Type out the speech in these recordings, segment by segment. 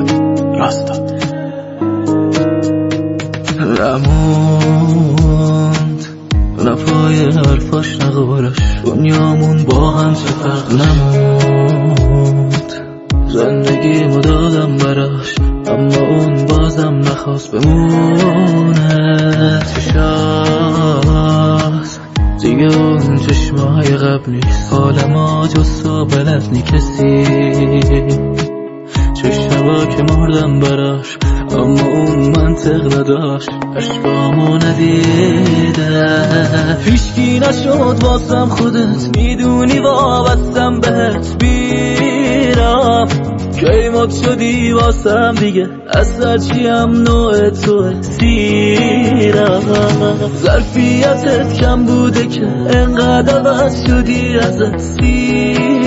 میلاد راستا. نموند نفای حرفاش نقولش دنیامون با هم چه نموند. زندگی دادم براش. اما اون بازم نخواست بمونه چشاست دیگه اون چشمای قبل نیست. حال ما جز بلد نی کسی شبا که مردم براش اما اون منطق نداشت. عشقامو ندیده. هیچکی نشد واسم خودت می‌دونی وابستم بهت. بیرم. کی مد شدی واسم دیگه از چیم نوع تو سیرم ظرفیتت کم بوده که انقدر بس شدی ازت. سیرم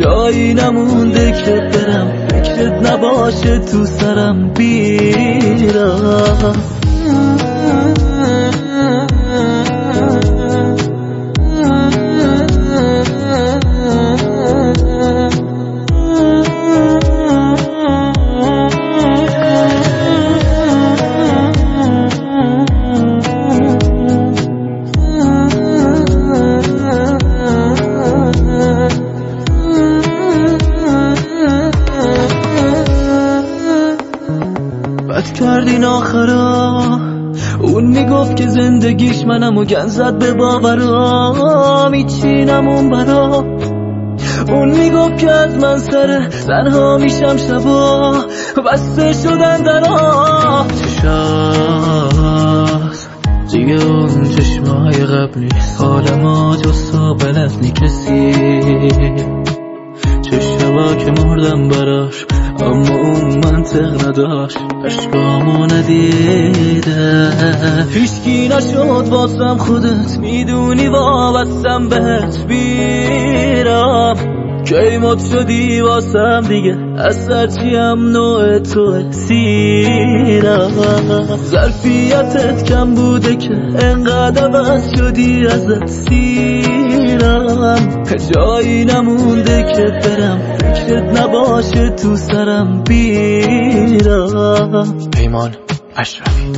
جایی نمونده که برم. فکرت نباشه تو سرم بیرم کردین آخرا اون می‌گفت که زندگیش منم و گن زد به باورا میچینم اون برا اون می‌گفت که از من سر تنها میشم شبا. بسته شدن درا چشاست. دیگه اون چشمای قبل نیست حال ما جز تو بلد نی کسی چه شبا که مردم براش اما اون منطق نداشت. عشقامو ندیده. هیچکی نشد واسم خودت می‌دونی وابستم بهت. بیرم کی مد شدی واسم دیگه؟ از چیم نوع تو سیرم ظرفیتت کم بوده که انقدر بس شدی ازت. سیرم جایی نمونده که برم. فکرت نباشه تو سرم بیرم. پیمان اشرفی.